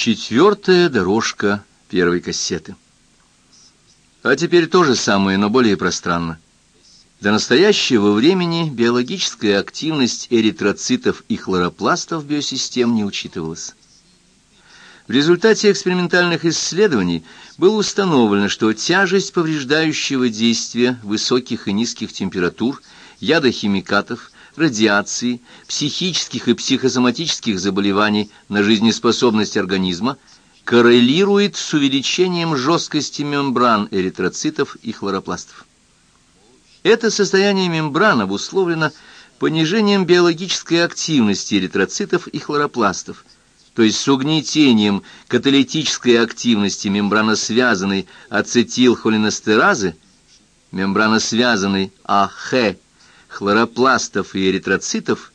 Четвертая дорожка первой кассеты. А теперь то же самое, но более пространно. До настоящего времени биологическая активность эритроцитов и хлоропластов биосистем не учитывалась. В результате экспериментальных исследований было установлено, что тяжесть повреждающего действия высоких и низких температур, ядохимикатов, радиации, психических и психосоматических заболеваний на жизнеспособность организма коррелирует с увеличением жесткости мембран эритроцитов и хлоропластов. Это состояние мембран обусловлено понижением биологической активности эритроцитов и хлоропластов, то есть с угнетением каталитической активности мембраносвязанной ацетилхолинестеразы, мембраносвязанной АХ, хлоропластов и эритроцитов,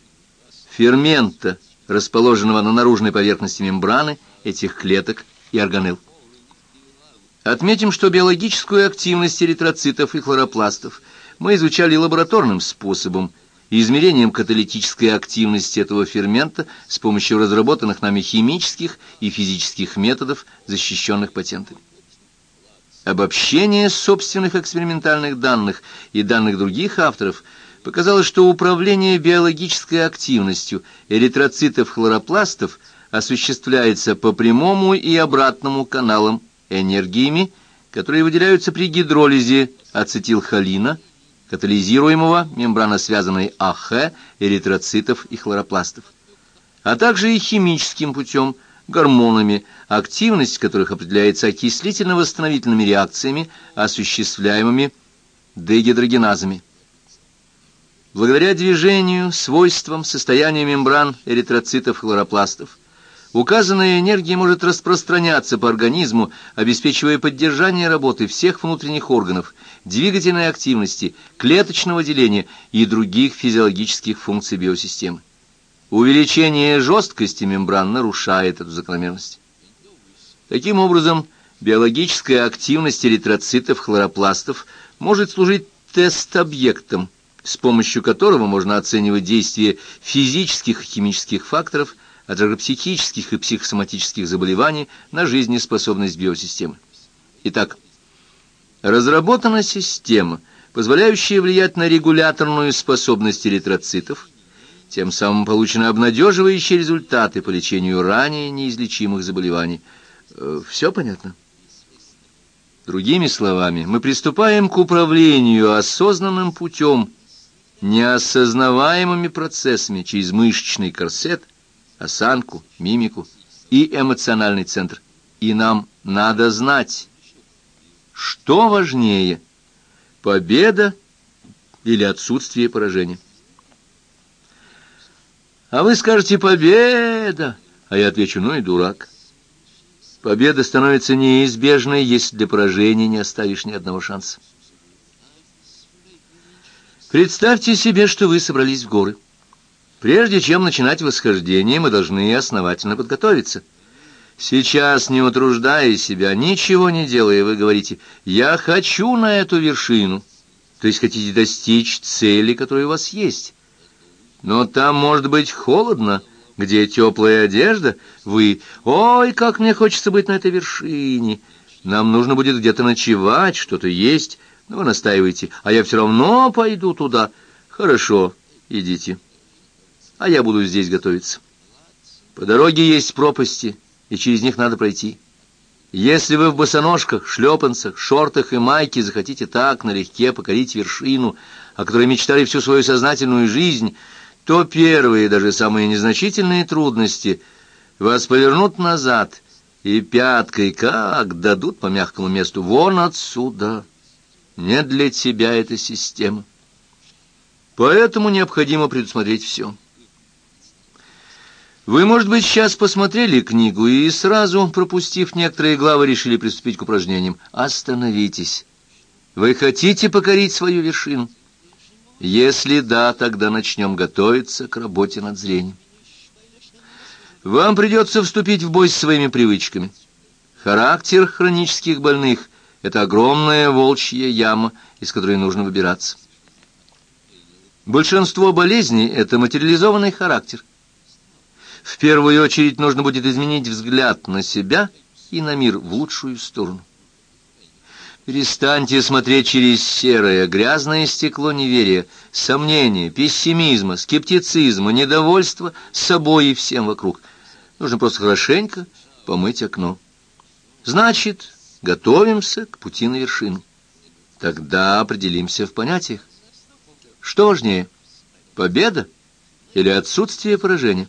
фермента, расположенного на наружной поверхности мембраны этих клеток и органелл. Отметим, что биологическую активность эритроцитов и хлоропластов мы изучали лабораторным способом, измерением каталитической активности этого фермента с помощью разработанных нами химических и физических методов, защищенных патентами. Обобщение собственных экспериментальных данных и данных других авторов – показалось, что управление биологической активностью эритроцитов-хлоропластов осуществляется по прямому и обратному каналам энергиями, которые выделяются при гидролизе ацетилхолина, катализируемого мембраносвязанной АХ эритроцитов и хлоропластов, а также и химическим путем, гормонами, активность которых определяется окислительно-восстановительными реакциями, осуществляемыми дегидрогеназами. Благодаря движению, свойствам, состоянию мембран эритроцитов хлоропластов, указанная энергия может распространяться по организму, обеспечивая поддержание работы всех внутренних органов, двигательной активности, клеточного деления и других физиологических функций биосистемы. Увеличение жесткости мембран нарушает эту закономерность. Таким образом, биологическая активность эритроцитов хлоропластов может служить тест-объектом, с помощью которого можно оценивать действие физических и химических факторов, а также психических и психосоматических заболеваний на жизнеспособность биосистемы. Итак, разработана система, позволяющая влиять на регуляторную способность эритроцитов, тем самым получены обнадеживающие результаты по лечению ранее неизлечимых заболеваний. Э, Все понятно? Другими словами, мы приступаем к управлению осознанным путем неосознаваемыми процессами через мышечный корсет, осанку, мимику и эмоциональный центр. И нам надо знать, что важнее – победа или отсутствие поражения. А вы скажете «победа», а я отвечу «ну и дурак». Победа становится неизбежной, если для поражения не оставишь ни одного шанса. Представьте себе, что вы собрались в горы. Прежде чем начинать восхождение, мы должны основательно подготовиться. Сейчас, не утруждая себя, ничего не делая, вы говорите «я хочу на эту вершину», то есть хотите достичь цели, которая у вас есть. Но там может быть холодно, где теплая одежда, вы «ой, как мне хочется быть на этой вершине», нам нужно будет где-то ночевать, что-то есть, но вы настаиваете, а я все равно пойду туда. Хорошо, идите. А я буду здесь готовиться. По дороге есть пропасти, и через них надо пройти. Если вы в босоножках, шлепанцах, шортах и майке захотите так налегке покорить вершину, о которой мечтали всю свою сознательную жизнь, то первые, даже самые незначительные трудности вас повернут назад и пяткой как дадут по мягкому месту вон отсюда. Не для тебя эта система. Поэтому необходимо предусмотреть все. Вы, может быть, сейчас посмотрели книгу и сразу, пропустив некоторые главы, решили приступить к упражнениям. Остановитесь. Вы хотите покорить свою вершину? Если да, тогда начнем готовиться к работе над зрением. Вам придется вступить в бой с своими привычками. Характер хронических больных это огромная волчья яма, из которой нужно выбираться. Большинство болезней — это материализованный характер. В первую очередь нужно будет изменить взгляд на себя и на мир в лучшую сторону. Перестаньте смотреть через серое, грязное стекло неверия, сомнения, пессимизма, скептицизма, недовольства собой и всем вокруг. Нужно просто хорошенько помыть окно. Значит, готовимся к пути на вершину. Тогда определимся в понятиях. Что важнее, победа или отсутствие поражения?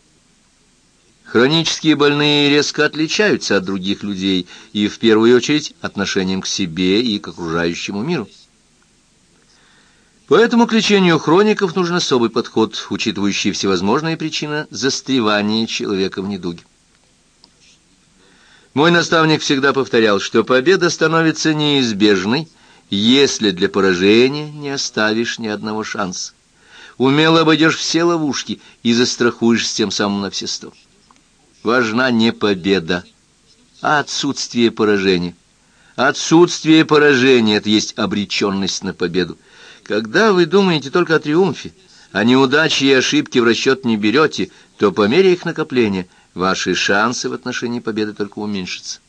Хронические больные резко отличаются от других людей и, в первую очередь, отношением к себе и к окружающему миру. Поэтому к лечению хроников нужен особый подход, учитывающий всевозможные причины застревания человека в недуге. Мой наставник всегда повторял, что победа становится неизбежной, если для поражения не оставишь ни одного шанса. Умело обойдешь все ловушки и застрахуешься тем самым на все сто важна не победа, а отсутствие поражения. Отсутствие поражения — это есть обреченность на победу. Когда вы думаете только о триумфе, а неудачи и ошибки в расчет не берете, то по мере их накопления ваши шансы в отношении победы только уменьшатся.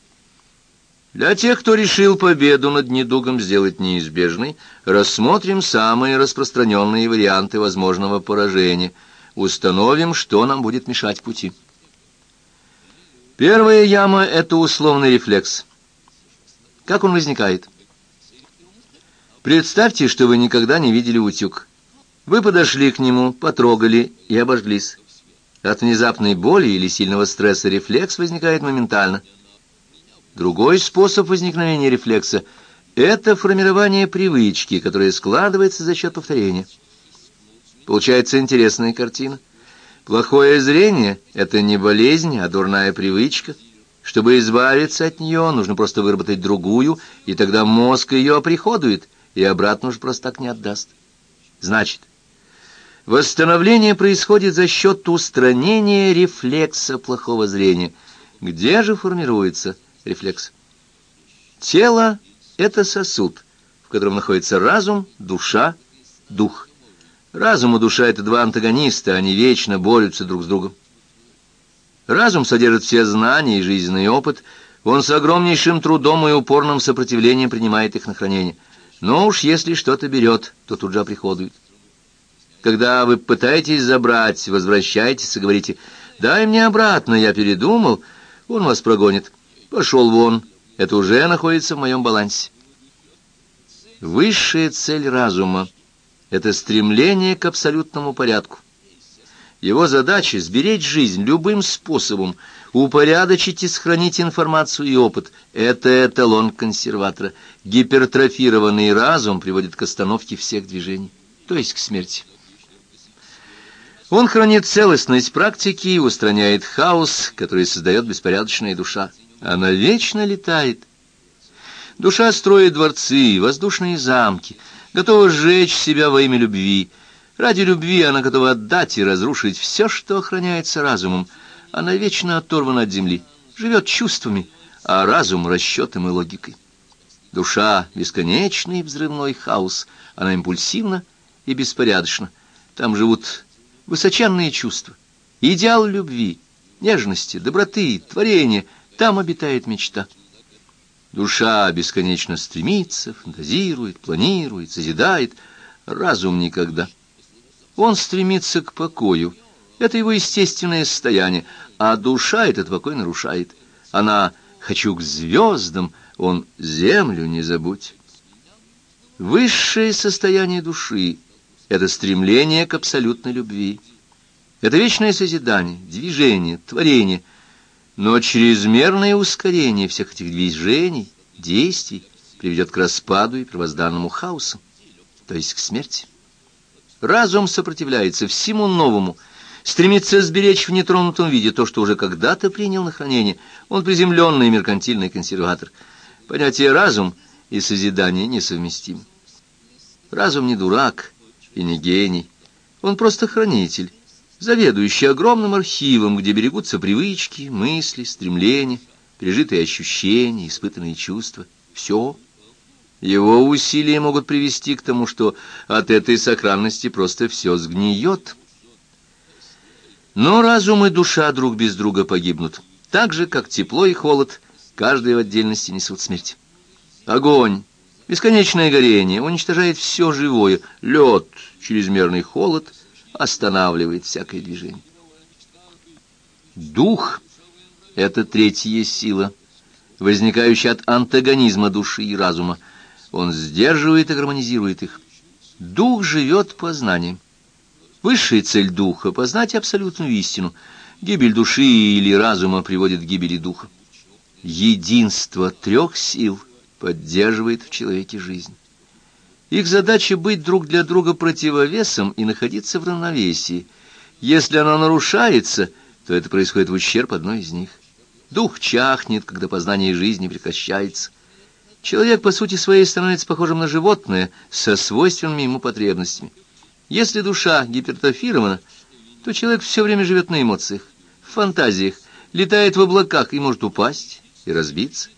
Для тех, кто решил победу над недугом сделать неизбежной, рассмотрим самые распространенные варианты возможного поражения, установим, что нам будет мешать пути. Первая яма — это условный рефлекс. Как он возникает? Представьте, что вы никогда не видели утюг. Вы подошли к нему, потрогали и обожглись. От внезапной боли или сильного стресса рефлекс возникает моментально. Другой способ возникновения рефлекса — это формирование привычки, которая складывается за счет повторения. Получается интересная картина. Плохое зрение — это не болезнь, а дурная привычка. Чтобы избавиться от нее, нужно просто выработать другую, и тогда мозг ее оприходует, и обратно уже просто так не отдаст. Значит, восстановление происходит за счет устранения рефлекса плохого зрения. Где же формируется рефлекс? Тело — это сосуд, в котором находится разум, душа, дух. Разум и душа — это два антагониста, они вечно борются друг с другом. Разум содержит все знания и жизненный опыт, он с огромнейшим трудом и упорным сопротивлением принимает их на хранение. Но уж если что-то берет, то тут же оприходует. Когда вы пытаетесь забрать, возвращаетесь и говорите «дай мне обратно, я передумал», он вас прогонит. Пошел вон, это уже находится в моем балансе. Высшая цель разума это стремление к абсолютному порядку. Его задача — сберечь жизнь любым способом, упорядочить и сохранить информацию и опыт. Это эталон консерватора. Гипертрофированный разум приводит к остановке всех движений, то есть к смерти. Он хранит целостность практики и устраняет хаос, который создает беспорядочная душа. Она вечно летает. Душа строит дворцы, воздушные замки — готова сжечь себя во имя любви. Ради любви она готова отдать и разрушить все, что охраняется разумом. Она вечно оторвана от земли, живет чувствами, а разум — расчетом и логикой. Душа — бесконечный взрывной хаос, она импульсивна и беспорядочна. Там живут высоченные чувства, идеал любви, нежности, доброты, творения. Там обитает мечта. Душа бесконечно стремится, фантазирует, планирует, созидает, разум никогда. Он стремится к покою, это его естественное состояние, а душа этот покой нарушает. Она «хочу к звездам», он «землю не забудь». Высшее состояние души — это стремление к абсолютной любви. Это вечное созидание, движение, творение — но чрезмерное ускорение всех этих движений, действий приведет к распаду и первозданному хаосу, то есть к смерти. Разум сопротивляется всему новому, стремится сберечь в нетронутом виде то, что уже когда-то принял на хранение. Он приземленный меркантильный консерватор. Понятие «разум» и «созидание» несовместимы. Разум не дурак и не гений. Он просто хранитель, заведующий огромным архивом, где берегутся привычки, мысли, стремления, пережитые ощущения, испытанные чувства. Все. Его усилия могут привести к тому, что от этой сохранности просто все сгниет. Но разум и душа друг без друга погибнут, так же, как тепло и холод, каждый в отдельности несут смерть. Огонь, бесконечное горение уничтожает все живое, лед, чрезмерный холод останавливает всякое движение. Дух — это третья сила, возникающая от антагонизма души и разума. Он сдерживает и гармонизирует их. Дух живет познанием. Высшая цель духа — познать абсолютную истину. Гибель души или разума приводит к гибели духа. Единство трех сил поддерживает в человеке жизнь. Их задача быть друг для друга противовесом и находиться в равновесии. Если оно нарушается, то это происходит в ущерб одной из них. Дух чахнет, когда познание жизни прекращается. Человек, по сути своей, становится похожим на животное со свойственными ему потребностями. Если душа гипертрофирована, то человек все время живет на эмоциях, в фантазиях, летает в облаках и может упасть и разбиться.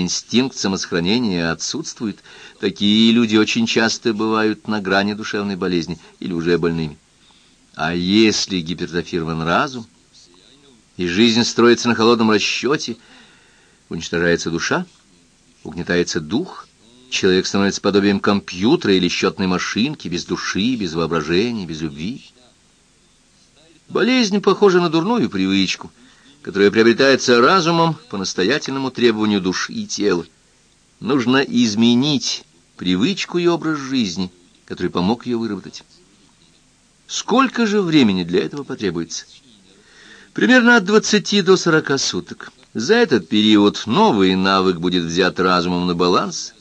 Инстинкт самосохранения отсутствует. Такие люди очень часто бывают на грани душевной болезни или уже больными. А если гипертрофирован разум, и жизнь строится на холодном расчете, уничтожается душа, угнетается дух, человек становится подобием компьютера или счетной машинки, без души, без воображения, без любви. Болезнь похожа на дурную привычку, которая приобретается разумом по настоятельному требованию души и тела. Нужно изменить привычку и образ жизни, который помог ее выработать. Сколько же времени для этого потребуется? Примерно от 20 до 40 суток. За этот период новый навык будет взят разумом на баланс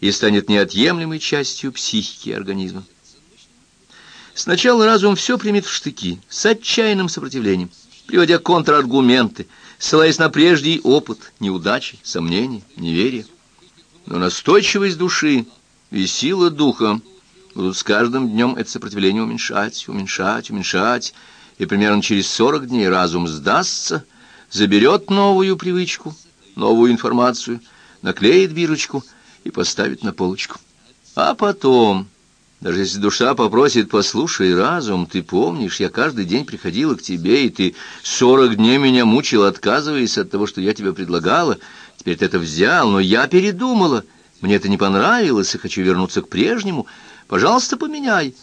и станет неотъемлемой частью психики организма. Сначала разум все примет в штыки, с отчаянным сопротивлением, приводя контраргументы, ссылаясь на прежний опыт, неудачи, сомнения, неверия. Но настойчивость души и сила духа будут с каждым днем это сопротивление уменьшать, уменьшать, уменьшать, и примерно через сорок дней разум сдастся, заберет новую привычку, новую информацию, наклеит бирочку и поставит на полочку. А потом, даже если душа попросит, послушай, разум, ты помнишь, я каждый день приходила к тебе, и ты сорок дней меня мучил, отказываясь от того, что я тебе предлагала, теперь ты это взял, но я передумала, мне это не понравилось, и хочу вернуться к прежнему, пожалуйста, поменяй.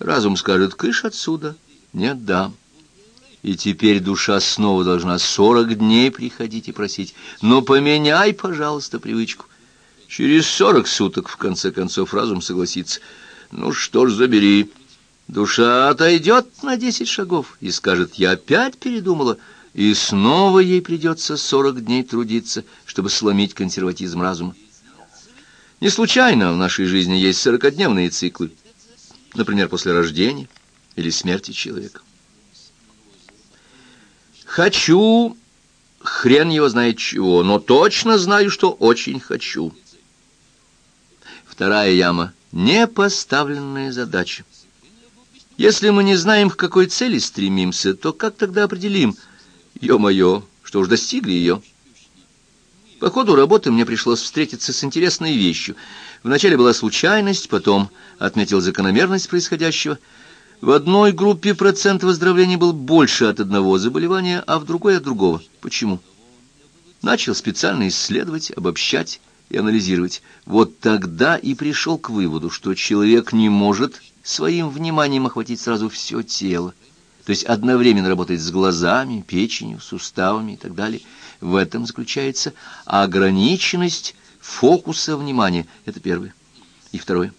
Разум скажет, кыш отсюда, не отдам. И теперь душа снова должна сорок дней приходить и просить, но поменяй, пожалуйста, привычку. Через сорок суток, в конце концов, разум согласится. Ну что ж, забери. Душа отойдет на десять шагов и скажет, я опять передумала, и снова ей придется сорок дней трудиться, чтобы сломить консерватизм разума. Не случайно в нашей жизни есть сорокодневные циклы, например, после рождения, или смерти человека. Хочу, хрен его знает чего, но точно знаю, что очень хочу. Вторая яма — непоставленная задача. Если мы не знаем, к какой цели стремимся, то как тогда определим, ё-моё, что уж достигли ее? По ходу работы мне пришлось встретиться с интересной вещью. Вначале была случайность, потом отметил закономерность происходящего — в одной группе процент выздоровления был больше от одного заболевания, а в другой от другого. Почему? Начал специально исследовать, обобщать и анализировать. Вот тогда и пришел к выводу, что человек не может своим вниманием охватить сразу все тело. То есть одновременно работать с глазами, печенью, суставами и так далее. В этом заключается ограниченность фокуса внимания. Это первое. И второе.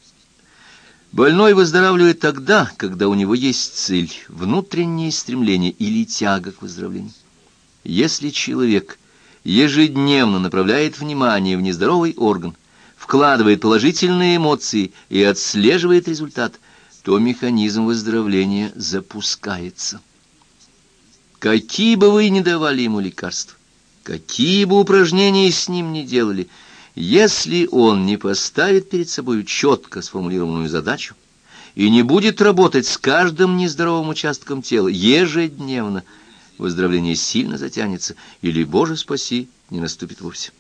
Больной выздоравливает тогда, когда у него есть цель, внутреннее стремление или тяга к выздоровлению. Если человек ежедневно направляет внимание в нездоровый орган, вкладывает положительные эмоции и отслеживает результат, то механизм выздоровления запускается. Какие бы вы ни давали ему лекарства, какие бы упражнения с ним ни делали – если он не поставит перед собой четко сформулированную задачу и не будет работать с каждым нездоровым участком тела ежедневно, выздоровление сильно затянется или, Боже спаси, не наступит вовсе.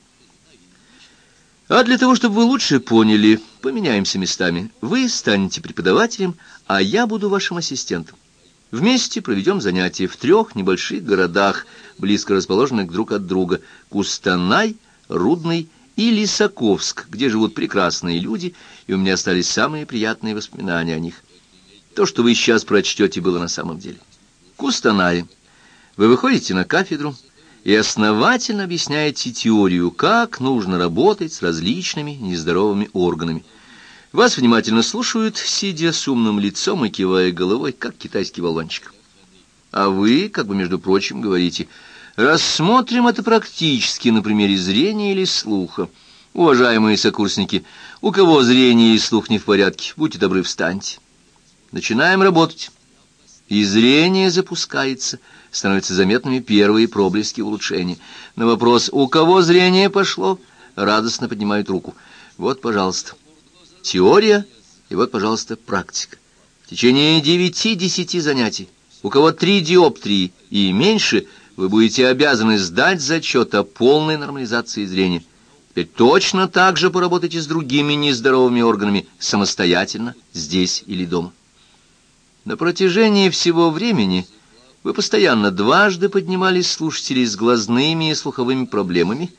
А для того, чтобы вы лучше поняли, поменяемся местами. Вы станете преподавателем, а я буду вашим ассистентом. Вместе проведем занятия в трех небольших городах, близко расположенных друг от друга — Кустанай, Рудный и Лисаковск, где живут прекрасные люди, и у меня остались самые приятные воспоминания о них. То, что вы сейчас прочтете, было на самом деле. Кустанай. Вы выходите на кафедру и основательно объясняете теорию, как нужно работать с различными нездоровыми органами. Вас внимательно слушают, сидя с умным лицом и кивая головой, как китайский болванчик. А вы, как бы между прочим, говорите – Рассмотрим это практически на примере зрения или слуха. Уважаемые сокурсники, у кого зрение и слух не в порядке, будьте добры, встаньте. Начинаем работать. И зрение запускается, становятся заметными первые проблески улучшения. На вопрос «У кого зрение пошло?» радостно поднимают руку. Вот, пожалуйста, теория, и вот, пожалуйста, практика. В течение девяти-десяти занятий. У кого три диоптрии и меньше – вы будете обязаны сдать зачет о полной нормализации зрения. Теперь точно так же поработайте с другими нездоровыми органами самостоятельно, здесь или дома. На протяжении всего времени вы постоянно дважды поднимались слушателей с глазными и слуховыми проблемами,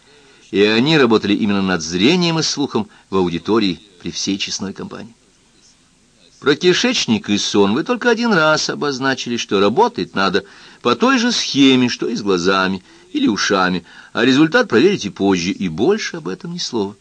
и они работали именно над зрением и слухом в аудитории при всей честной компании. Про кишечник и сон вы только один раз обозначили, что работать надо по той же схеме, что и с глазами или ушами, а результат проверите позже, и больше об этом ни слова.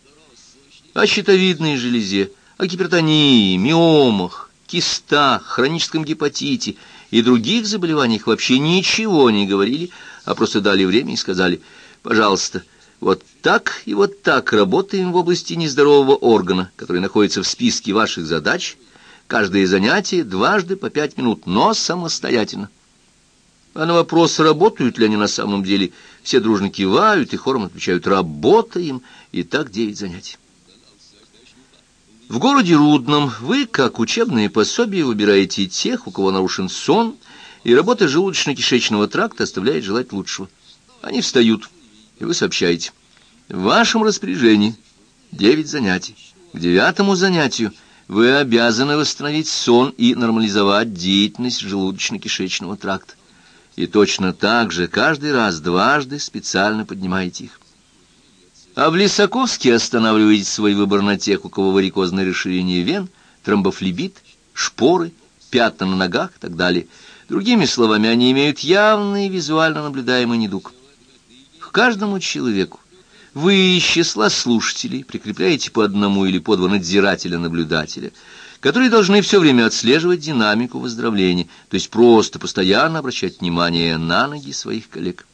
О щитовидной железе, о гипертонии, миомах, кистах, хроническом гепатите и других заболеваниях вообще ничего не говорили, а просто дали время и сказали, пожалуйста, вот так и вот так работаем в области нездорового органа, который находится в списке ваших задач – Каждое занятие дважды по пять минут, но самостоятельно. А на вопрос, работают ли они на самом деле, все дружно кивают и хором отвечают «работаем», и так девять занятий. В городе Рудном вы, как учебные пособия, выбираете тех, у кого нарушен сон, и работа желудочно-кишечного тракта оставляет желать лучшего. Они встают, и вы сообщаете. В вашем распоряжении девять занятий. К девятому занятию – вы обязаны восстановить сон и нормализовать деятельность желудочно-кишечного тракта. И точно так же каждый раз дважды специально поднимаете их. А в Лисаковске останавливаете свой выбор на тех, у кого варикозное расширение вен, тромбофлебит, шпоры, пятна на ногах и так далее. Другими словами, они имеют явный визуально наблюдаемый недуг. К каждому человеку вы из числа слушателей прикрепляете по одному или по два надзирателя-наблюдателя, которые должны все время отслеживать динамику выздоровления, то есть просто постоянно обращать внимание на ноги своих коллег.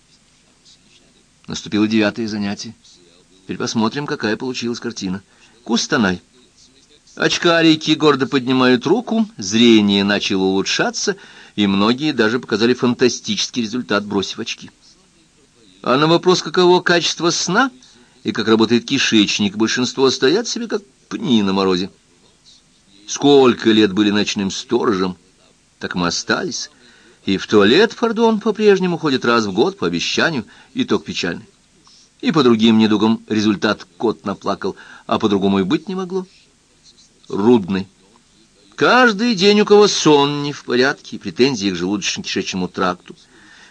Наступило девятое занятие. Теперь посмотрим, какая получилась картина. Кустанай. Очкарики гордо поднимают руку, зрение начало улучшаться, и многие даже показали фантастический результат, бросив очки. А на вопрос, каково качество сна – и как работает кишечник, большинство стоят себе как пни на морозе. Сколько лет были ночным сторожем, так мы остались. И в туалет, пардон, по-прежнему ходит раз в год по обещанию, итог печальный. И по другим недугам результат кот наплакал, а по-другому и быть не могло. Рудный. Каждый день у кого сон не в порядке, претензии к желудочно-кишечному тракту —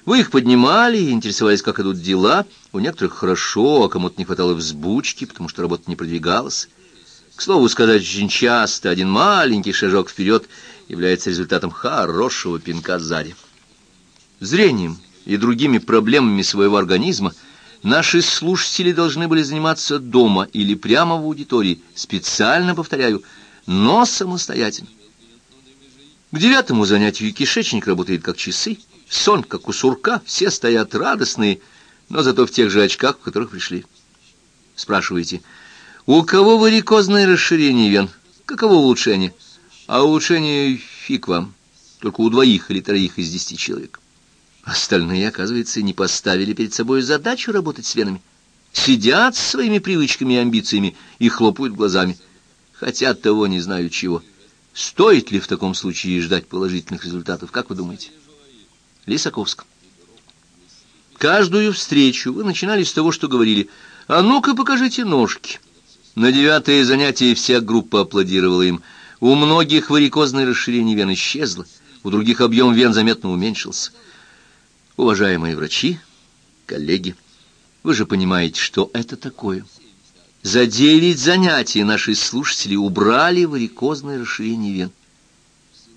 вы их поднимали и интересовались, как идут дела. У некоторых хорошо, а кому-то не хватало взбучки, потому что работа не продвигалась. К слову сказать, очень часто один маленький шажок вперед является результатом хорошего пинка сзади. Зрением и другими проблемами своего организма наши слушатели должны были заниматься дома или прямо в аудитории, специально, повторяю, но самостоятельно. К девятому занятию кишечник работает как часы, сон, как у сурка, все стоят радостные, но зато в тех же очках, в которых пришли. Спрашиваете, у кого варикозное расширение вен? Каково улучшение? А улучшение фиг вам, только у двоих или троих из десяти человек. Остальные, оказывается, не поставили перед собой задачу работать с венами. Сидят с своими привычками и амбициями и хлопают глазами. Хотят того не знаю чего. Стоит ли в таком случае ждать положительных результатов, как вы думаете? Лисаковск. Каждую встречу вы начинали с того, что говорили «А ну-ка покажите ножки». На девятое занятие вся группа аплодировала им. У многих варикозное расширение вен исчезло, у других объем вен заметно уменьшился. Уважаемые врачи, коллеги, вы же понимаете, что это такое. За девять занятий наши слушатели убрали варикозное расширение вен.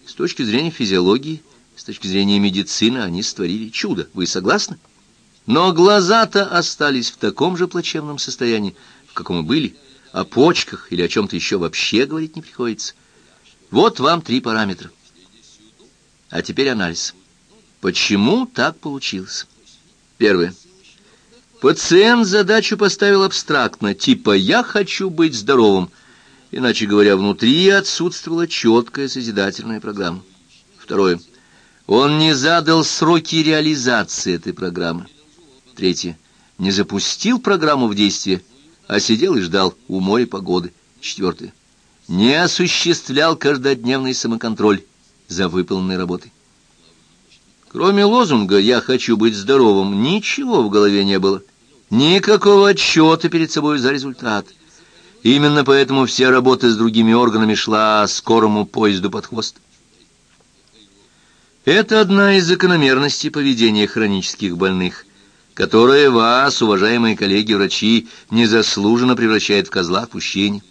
С точки зрения физиологии, с точки зрения медицины, они створили чудо. Вы согласны? Но глаза-то остались в таком же плачевном состоянии, в каком и были. О почках или о чем-то еще вообще говорить не приходится. Вот вам три параметра. А теперь анализ. Почему так получилось? Первое. Пациент задачу поставил абстрактно, типа «я хочу быть здоровым». Иначе говоря, внутри отсутствовала четкая созидательная программа. Второе. Он не задал сроки реализации этой программы. Третье. Не запустил программу в действие, а сидел и ждал у моря погоды. Четвертое. Не осуществлял каждодневный самоконтроль за выполненной работой. Кроме лозунга «Я хочу быть здоровым» ничего в голове не было. Никакого отчета перед собой за результат. Именно поэтому вся работа с другими органами шла скорому поезду под хвост. Это одна из закономерностей поведения хронических больных, которая вас, уважаемые коллеги-врачи, незаслуженно превращает в козла отпущения.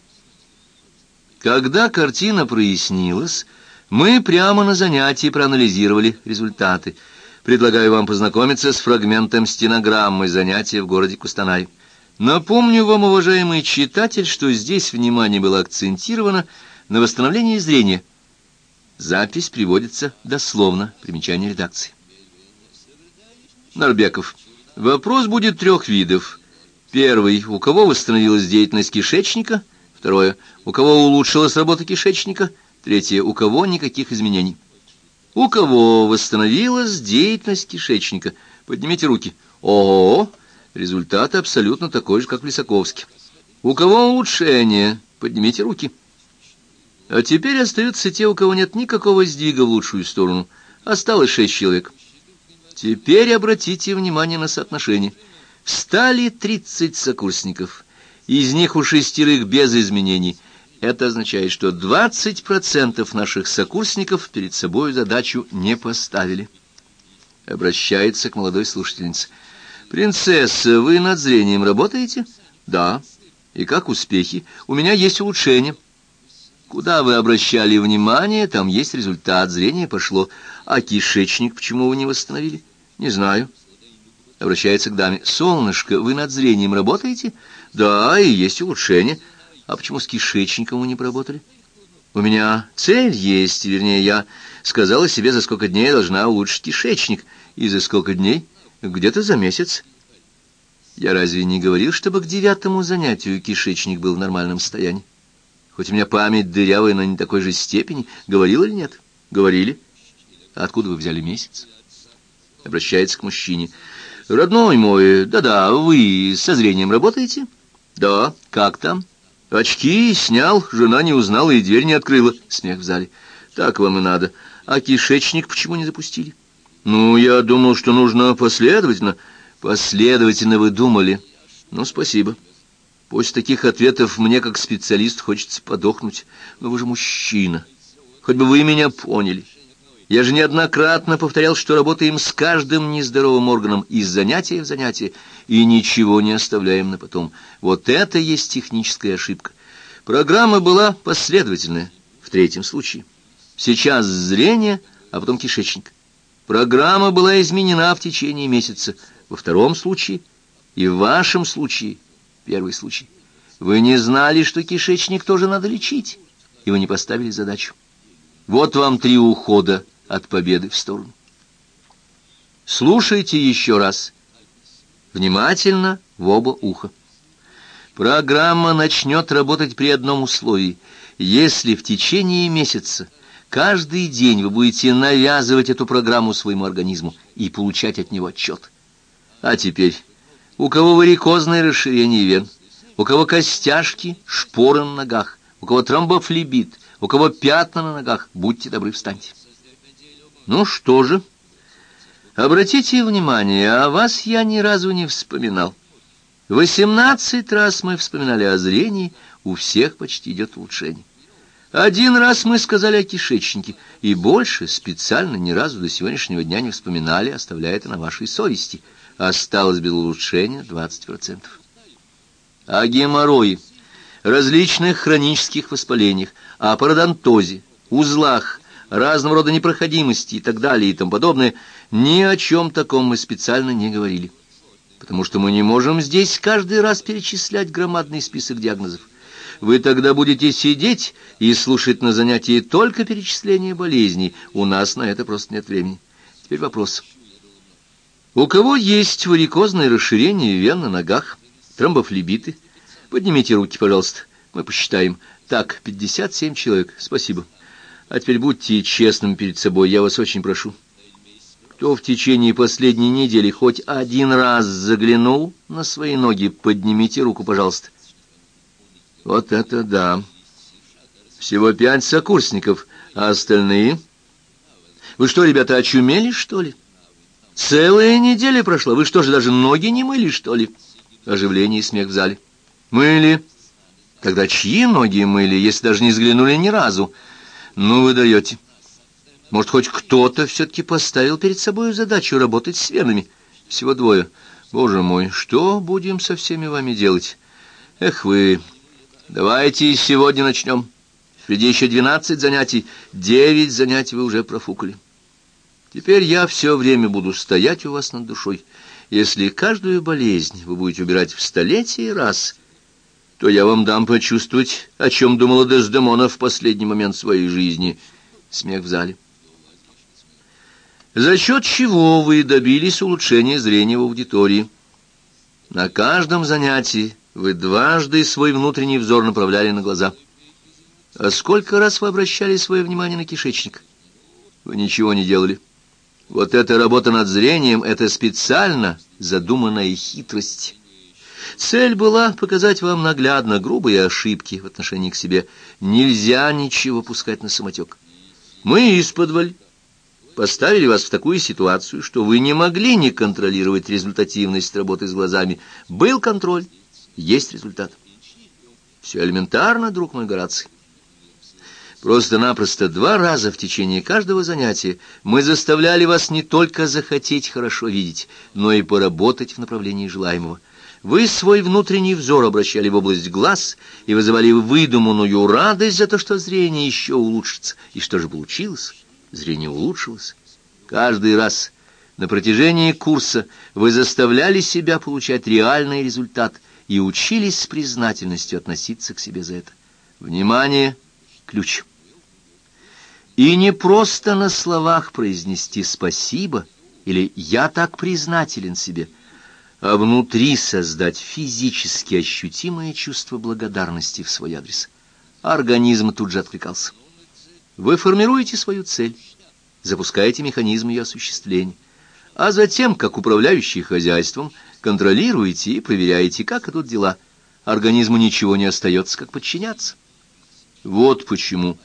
Когда картина прояснилась, мы прямо на занятии проанализировали результаты. Предлагаю вам познакомиться с фрагментом стенограммы занятия в городе Кустанай. Напомню вам, уважаемый читатель, что здесь внимание было акцентировано на восстановлении зрения. Запись приводится дословно, примечание редакции. Нарбеков. Вопрос будет трех видов. Первый. У кого восстановилась деятельность кишечника? Второе. У кого улучшилась работа кишечника? Третье. У кого никаких изменений? У кого восстановилась деятельность кишечника? Поднимите руки. О, результат абсолютно такой же, как в Лисаковске. У кого улучшение? Поднимите руки. А теперь остаются те, у кого нет никакого сдвига в лучшую сторону. Осталось шесть человек. Теперь обратите внимание на соотношение. Встали тридцать сокурсников. Из них у шестерых без изменений – это означает, что 20% наших сокурсников перед собой задачу не поставили. Обращается к молодой слушательнице. «Принцесса, вы над зрением работаете?» «Да». «И как успехи? У меня есть улучшение». «Куда вы обращали внимание, там есть результат, зрение пошло. А кишечник почему вы не восстановили?» «Не знаю». Обращается к даме. «Солнышко, вы над зрением работаете?» «Да, и есть улучшение». А почему с кишечником вы не поработали? У меня цель есть, вернее, я сказала себе, за сколько дней я должна улучшить кишечник. И за сколько дней? Где-то за месяц. Я разве не говорил, чтобы к девятому занятию кишечник был в нормальном состоянии? Хоть у меня память дырявая, но не такой же степени. Говорил или нет? Говорили. А откуда вы взяли месяц? Обращается к мужчине. Родной мой, да-да, вы со зрением работаете? Да. Как там? Очки снял, жена не узнала и дверь не открыла. Смех в зале. Так вам и надо. А кишечник почему не запустили? Ну, я думал, что нужно последовательно. Последовательно вы думали. Ну, спасибо. После таких ответов мне, как специалист, хочется подохнуть. Но вы же мужчина. Хоть бы вы меня поняли. Я же неоднократно повторял, что работаем с каждым нездоровым органом из занятия в занятие и ничего не оставляем на потом. Вот это есть техническая ошибка. Программа была последовательная в третьем случае. Сейчас зрение, а потом кишечник. Программа была изменена в течение месяца. Во втором случае и в вашем случае, первый случай, вы не знали, что кишечник тоже надо лечить, и вы не поставили задачу. Вот вам три ухода от победы в сторону. Слушайте еще раз. Внимательно в оба уха. Программа начнет работать при одном условии. Если в течение месяца каждый день вы будете навязывать эту программу своему организму и получать от него отчет. А теперь, у кого варикозное расширение вен, у кого костяшки, шпоры на ногах, у кого тромбофлебит, у кого пятна на ногах, будьте добры, встаньте. Ну что же, обратите внимание, о вас я ни разу не вспоминал. Восемнадцать раз мы вспоминали о зрении, у всех почти идет улучшение. Один раз мы сказали о кишечнике, и больше специально ни разу до сегодняшнего дня не вспоминали, оставляя это на вашей совести. Осталось без улучшения 20%. О геморрое, различных хронических воспалениях, о пародонтозе, узлах, разного рода непроходимости и так далее и тому подобное, ни о чем таком мы специально не говорили. Потому что мы не можем здесь каждый раз перечислять громадный список диагнозов. Вы тогда будете сидеть и слушать на занятии только перечисление болезней. У нас на это просто нет времени. Теперь вопрос. У кого есть варикозное расширение вен на ногах, тромбофлебиты? Поднимите руки, пожалуйста. Мы посчитаем. Так, 57 человек. Спасибо. А теперь будьте честным перед собой, я вас очень прошу. Кто в течение последней недели хоть один раз заглянул на свои ноги, поднимите руку, пожалуйста. Вот это да. Всего пять сокурсников, а остальные? Вы что, ребята, очумели, что ли? Целая неделя прошла. Вы что же, даже ноги не мыли, что ли? Оживление и смех в зале. Мыли. Тогда чьи ноги мыли, если даже не взглянули ни разу? Ну, вы даете. Может, хоть кто-то все-таки поставил перед собой задачу работать с венами? Всего двое. Боже мой, что будем со всеми вами делать? Эх вы... Давайте сегодня начнем. Впереди еще двенадцать занятий. Девять занятий вы уже профукали. Теперь я все время буду стоять у вас над душой. Если каждую болезнь вы будете убирать в столетии раз, то я вам дам почувствовать, о чем думала Дездемона в последний момент своей жизни. Смех в зале. За счет чего вы добились улучшения зрения в аудитории? На каждом занятии вы дважды свой внутренний взор направляли на глаза. А сколько раз вы обращали свое внимание на кишечник? Вы ничего не делали. Вот эта работа над зрением — это специально задуманная хитрость. Цель была показать вам наглядно грубые ошибки в отношении к себе. Нельзя ничего пускать на самотек. Мы исподволь поставили вас в такую ситуацию, что вы не могли не контролировать результативность работы с глазами. Был контроль есть результат. Все элементарно, друг мой Гораций. Просто-напросто два раза в течение каждого занятия мы заставляли вас не только захотеть хорошо видеть, но и поработать в направлении желаемого. Вы свой внутренний взор обращали в область глаз и вызывали выдуманную радость за то, что зрение еще улучшится. И что же получилось? Зрение улучшилось. Каждый раз на протяжении курса вы заставляли себя получать реальный результат – и учились с признательностью относиться к себе за это. Внимание — ключ. И не просто на словах произнести «спасибо» или «я так признателен себе», а внутри создать физически ощутимое чувство благодарности в свой адрес. Организм тут же откликался. Вы формируете свою цель, запускаете механизм ее осуществления, а затем, как управляющий хозяйством, контролируете и проверяете, как идут дела. Организму ничего не остается, как подчиняться. Вот почему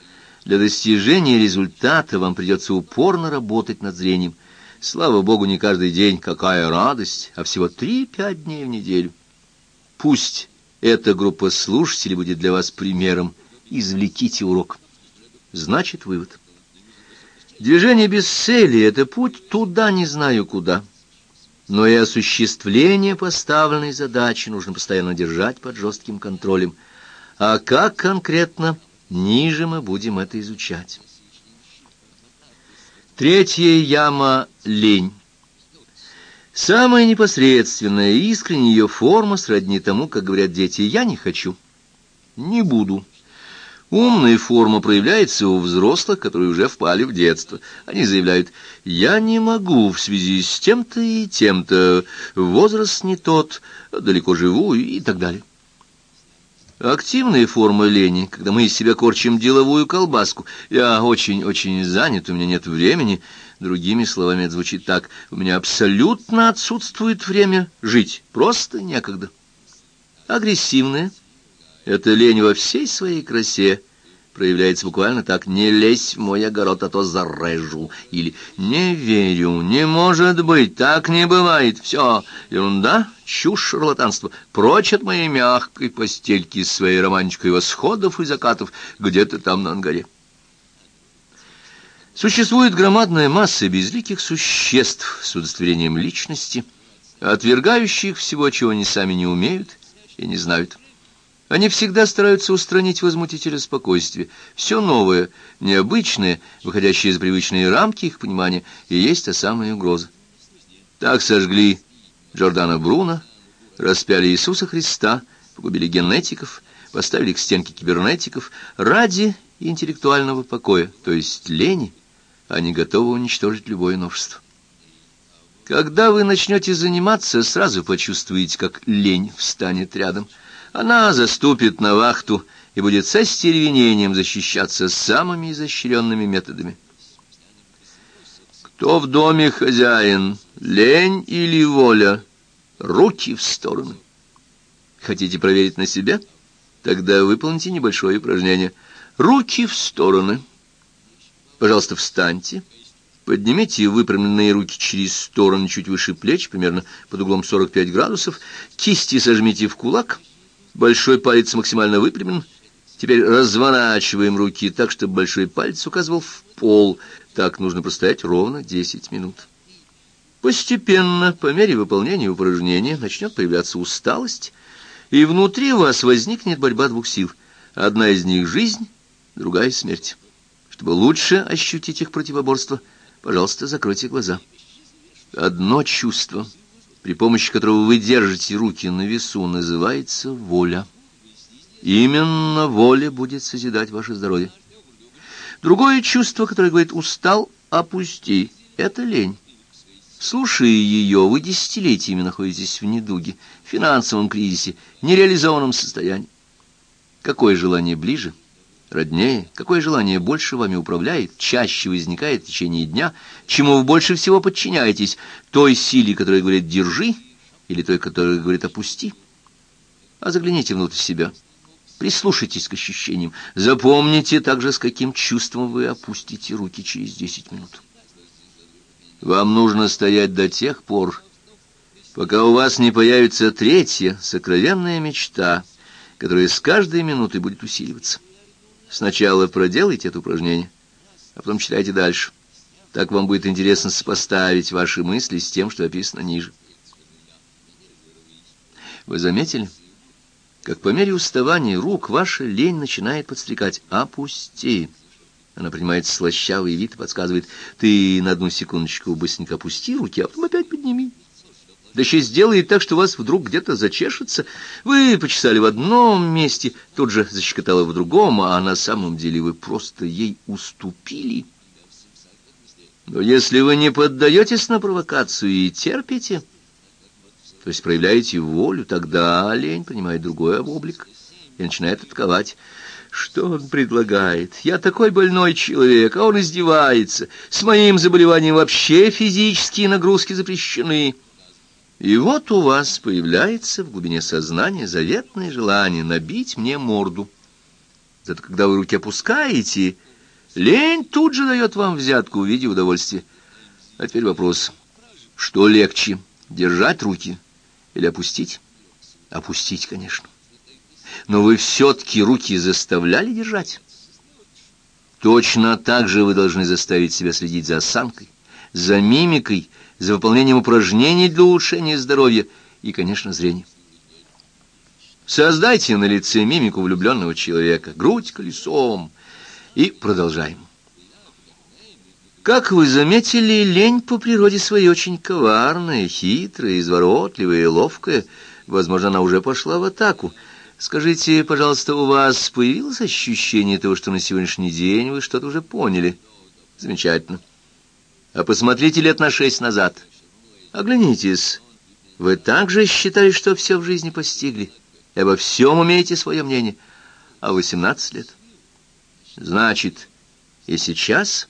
для достижения результата вам придется упорно работать над зрением. Слава Богу, не каждый день какая радость, а всего три-пять дней в неделю. Пусть эта группа слушателей будет для вас примером. Извлеките урок. Значит, вывод. Движение без цели — это путь туда не знаю куда но и осуществление поставленной задачи нужно постоянно держать под жестким контролем. А как конкретно, ниже мы будем это изучать. Третья яма — лень. Самая непосредственная и искренняя ее форма сродни тому, как говорят дети «я не хочу», «не буду». Умная форма проявляется у взрослых, которые уже впали в детство. Они заявляют «я не могу в связи с тем-то и тем-то, возраст не тот, далеко живу» и так далее. Активная форма лени, когда мы из себя корчим деловую колбаску. Я очень-очень занят, у меня нет времени. Другими словами, это звучит так. У меня абсолютно отсутствует время жить. Просто некогда. Агрессивная это лень во всей своей красе, проявляется буквально так «не лезь в мой огород, а то зарежу» или «не верю, не может быть, так не бывает, все, ерунда, чушь, шарлатанство, прочь от моей мягкой постельки с своей романтикой восходов и закатов где-то там на ангаре». Существует громадная масса безликих существ с удостоверением личности, отвергающих всего, чего они сами не умеют и не знают. Они всегда стараются устранить возмутителя спокойствия. Все новое, необычное, выходящее из привычной рамки их понимания, и есть та самая угроза. Так сожгли Джордана Бруно, распяли Иисуса Христа, погубили генетиков, поставили к стенке кибернетиков ради интеллектуального покоя, то есть лени, они готовы уничтожить любое новшество. Когда вы начнете заниматься, сразу почувствуете, как лень встанет рядом. Она заступит на вахту и будет со стервенением защищаться самыми изощренными методами. Кто в доме хозяин, лень или воля? Руки в стороны. Хотите проверить на себе? Тогда выполните небольшое упражнение. Руки в стороны. Пожалуйста, встаньте. Поднимите выпрямленные руки через стороны чуть выше плеч, примерно под углом 45 градусов. Кисти сожмите в кулак. Большой палец максимально выпрямлен. Теперь разворачиваем руки так, чтобы большой палец указывал в пол. Так нужно простоять ровно 10 минут. Постепенно, по мере выполнения упражнения, начнет появляться усталость, и внутри вас возникнет борьба двух сил. Одна из них — жизнь, другая — смерть. Чтобы лучше ощутить их противоборство, пожалуйста, закройте глаза. Одно чувство, при помощи которого вы держите руки на весу, называется воля. Именно воля будет созидать ваше здоровье. Другое чувство, которое говорит «устал, опусти» — это лень. Слушая ее, вы десятилетиями находитесь в недуге, финансовом кризисе, нереализованном состоянии. Какое желание ближе — роднее, какое желание больше вами управляет, чаще возникает в течение дня, чему вы больше всего подчиняетесь, той силе, которая говорит «держи», или той, которая говорит «опусти». А загляните внутрь себя, прислушайтесь к ощущениям, запомните также, с каким чувством вы опустите руки через десять минут. Вам нужно стоять до тех пор, пока у вас не появится третья сокровенная мечта, которая с каждой минутой будет усиливаться. Сначала проделайте это упражнение, а потом читайте дальше. Так вам будет интересно сопоставить ваши мысли с тем, что описано ниже. Вы заметили, как по мере уставания рук ваша лень начинает подстрекать «опусти». Она принимает слащавый вид и подсказывает «ты на одну секундочку быстренько опусти руки, а потом опять подними» да еще сделает так, что вас вдруг где-то зачешется. Вы почесали в одном месте, тут же защекотало в другом, а на самом деле вы просто ей уступили. Но если вы не поддаетесь на провокацию и терпите, то есть проявляете волю, тогда олень принимает другой облик и начинает атаковать. Что он предлагает? Я такой больной человек, а он издевается. С моим заболеванием вообще физические нагрузки запрещены. И вот у вас появляется в глубине сознания заветное желание набить мне морду. Зато когда вы руки опускаете, лень тут же дает вам взятку в виде удовольствия. А теперь вопрос, что легче, держать руки или опустить? Опустить, конечно. Но вы все-таки руки заставляли держать. Точно так же вы должны заставить себя следить за осанкой, за мимикой, за выполнением упражнений для улучшения здоровья и, конечно, зрения. Создайте на лице мимику влюбленного человека, грудь колесом, и продолжаем. Как вы заметили, лень по природе своей очень коварная, хитрая, изворотливая и ловкая. Возможно, она уже пошла в атаку. Скажите, пожалуйста, у вас появилось ощущение того, что на сегодняшний день вы что-то уже поняли? Замечательно. А посмотрите лет на шесть назад. Оглянитесь. Вы также считали, что все в жизни постигли, и обо всем имеете свое мнение, а восемнадцать лет. Значит, и сейчас,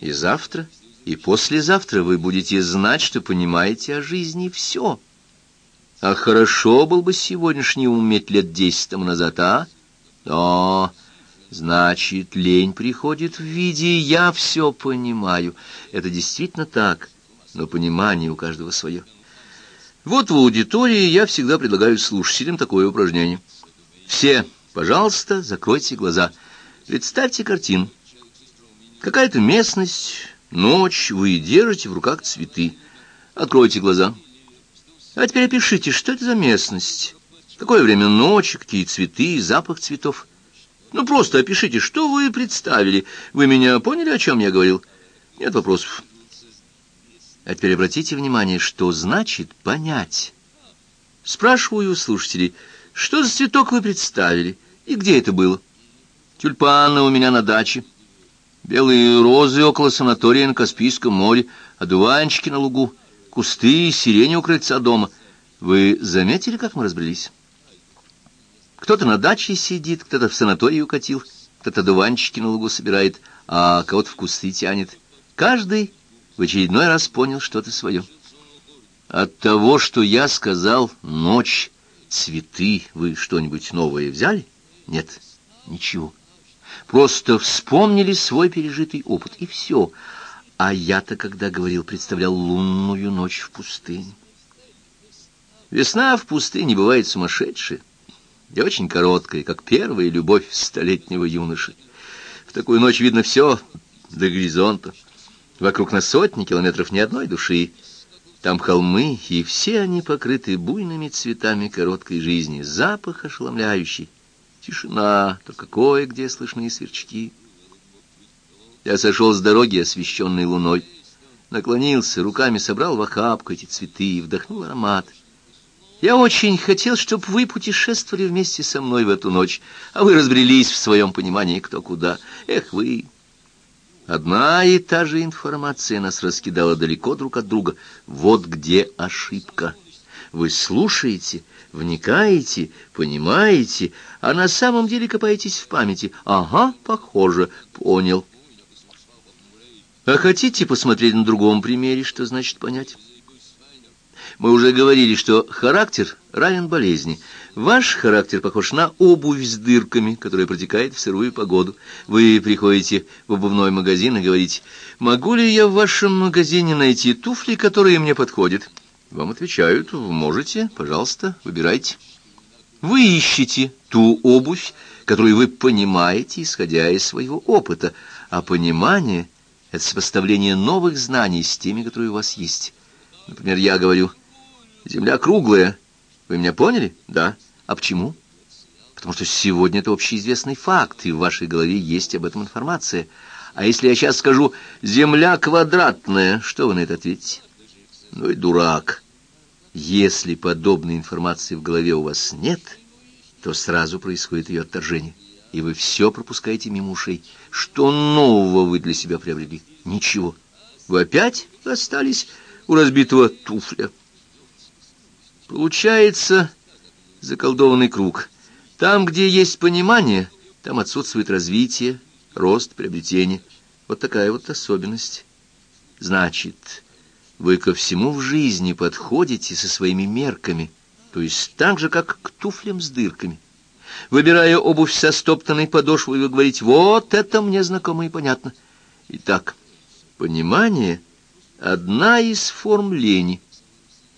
и завтра, и послезавтра вы будете знать, что понимаете о жизни все. А хорошо был бы сегодняшний уметь лет десять тому назад, а? Да, Значит, лень приходит в виде «я все понимаю». Это действительно так, но понимание у каждого свое. Вот в аудитории я всегда предлагаю слушателям такое упражнение. Все, пожалуйста, закройте глаза. Представьте картину. Какая-то местность, ночь, вы держите в руках цветы. Откройте глаза. А теперь опишите, что это за местность. Какое время ночи, какие цветы, запах цветов. Ну, просто опишите, что вы представили. Вы меня поняли, о чем я говорил? Нет вопросов. А теперь обратите внимание, что значит понять. Спрашиваю слушателей, что за цветок вы представили и где это было? Тюльпаны у меня на даче, белые розы около санатория на Каспийском море, одуванчики на лугу, кусты сирени у крыльца дома. Вы заметили, как мы разбрелись? Кто-то на даче сидит, кто-то в санатории укатил, кто-то дуванчики на лугу собирает, а кого-то в кусты тянет. Каждый в очередной раз понял что-то свое. От того, что я сказал «ночь», «цветы», вы что-нибудь новое взяли? Нет, ничего. Просто вспомнили свой пережитый опыт, и все. А я-то, когда говорил, представлял лунную ночь в пустыне. Весна в пустыне бывает сумасшедшая и очень короткая, как первая любовь столетнего юноши. В такую ночь видно все до горизонта. Вокруг на сотни километров ни одной души. Там холмы, и все они покрыты буйными цветами короткой жизни. Запах ошеломляющий. Тишина, только кое-где слышны сверчки. Я сошел с дороги, освещенной луной. Наклонился, руками собрал в охапку эти цветы и вдохнул аромат — я очень хотел, чтобы вы путешествовали вместе со мной в эту ночь, а вы разбрелись в своем понимании кто куда. Эх вы! Одна и та же информация нас раскидала далеко друг от друга. Вот где ошибка. Вы слушаете, вникаете, понимаете, а на самом деле копаетесь в памяти. Ага, похоже, понял. А хотите посмотреть на другом примере, что значит понять? Мы уже говорили, что характер равен болезни. Ваш характер похож на обувь с дырками, которая протекает в сырую погоду. Вы приходите в обувной магазин и говорите, «Могу ли я в вашем магазине найти туфли, которые мне подходят?» Вам отвечают, «Можете, пожалуйста, выбирайте». Вы ищете ту обувь, которую вы понимаете, исходя из своего опыта, а понимание — это сопоставление новых знаний с теми, которые у вас есть. Например, я говорю, Земля круглая. Вы меня поняли? Да. А почему? Потому что сегодня это общеизвестный факт, и в вашей голове есть об этом информация. А если я сейчас скажу «Земля квадратная», что вы на это ответите? Ну и дурак. Если подобной информации в голове у вас нет, то сразу происходит ее отторжение, и вы все пропускаете мимо ушей. Что нового вы для себя приобрели? Ничего. Вы опять остались у разбитого туфля. Получается заколдованный круг. Там, где есть понимание, там отсутствует развитие, рост, приобретение. Вот такая вот особенность. Значит, вы ко всему в жизни подходите со своими мерками, то есть так же, как к туфлям с дырками. Выбирая обувь со стоптанной подошвой, вы говорите, вот это мне знакомо и понятно. Итак, понимание — одна из форм лени —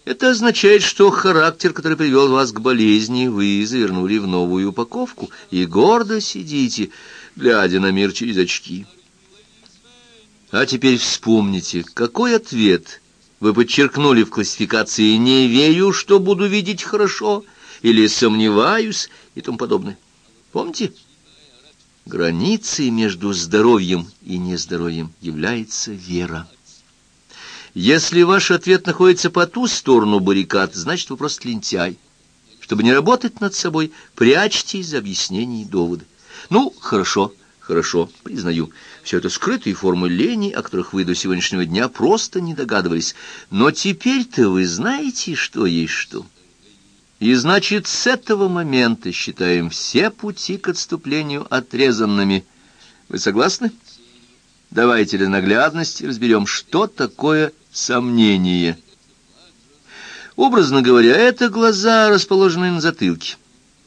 это означает, что характер, который привел вас к болезни, вы завернули в новую упаковку и гордо сидите, глядя на мир через очки. А теперь вспомните, какой ответ вы подчеркнули в классификации «не верю, что буду видеть хорошо» или «сомневаюсь» и тому подобное. Помните? Границей между здоровьем и нездоровьем является вера. Если ваш ответ находится по ту сторону баррикад, значит, вы просто лентяй. Чтобы не работать над собой, прячьте за объяснений и доводы. Ну, хорошо, хорошо, признаю. Все это скрытые формы лени, о которых вы до сегодняшнего дня просто не догадывались. Но теперь-то вы знаете, что есть что. И значит, с этого момента считаем все пути к отступлению отрезанными. Вы согласны? Давайте для наглядности разберем, что такое сомнение. Образно говоря, это глаза, расположенные на затылке.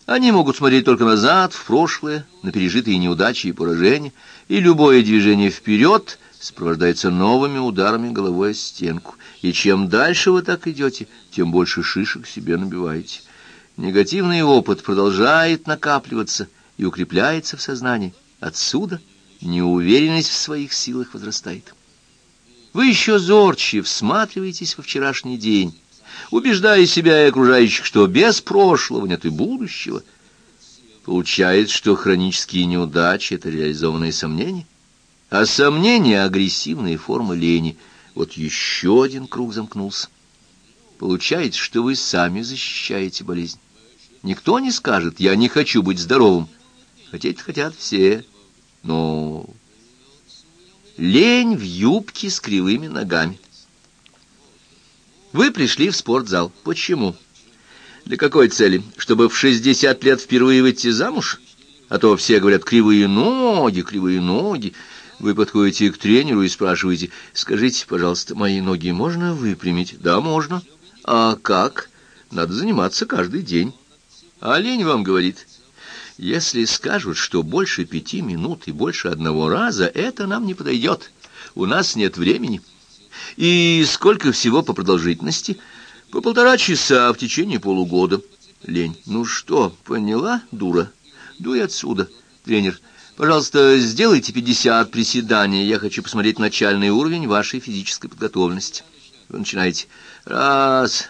Они могут смотреть только назад, в прошлое, на пережитые неудачи и поражения, и любое движение вперед сопровождается новыми ударами головой о стенку. И чем дальше вы так идете, тем больше шишек себе набиваете. Негативный опыт продолжает накапливаться и укрепляется в сознании. Отсюда неуверенность в своих силах возрастает. Вы еще зорче всматриваетесь во вчерашний день, убеждая себя и окружающих, что без прошлого нет и будущего. Получается, что хронические неудачи — это реализованные сомнения, а сомнения — агрессивные формы лени. Вот еще один круг замкнулся. Получается, что вы сами защищаете болезнь. Никто не скажет «я не хочу быть здоровым». Хотеть хотят все, но... Лень в юбке с кривыми ногами. Вы пришли в спортзал. Почему? Для какой цели? Чтобы в 60 лет впервые выйти замуж? А то все говорят «кривые ноги, кривые ноги». Вы подходите к тренеру и спрашиваете «Скажите, пожалуйста, мои ноги можно выпрямить?» «Да, можно». «А как?» «Надо заниматься каждый день». А лень вам говорит «Если скажут, что больше пяти минут и больше одного раза, это нам не подойдет. У нас нет времени». И сколько всего по продолжительности? По полтора часа в течение полугода. Лень. Ну что, поняла, дура? Дуй отсюда. Тренер. Пожалуйста, сделайте пятьдесят приседаний. Я хочу посмотреть начальный уровень вашей физической подготовленности. Вы начинаете. Раз,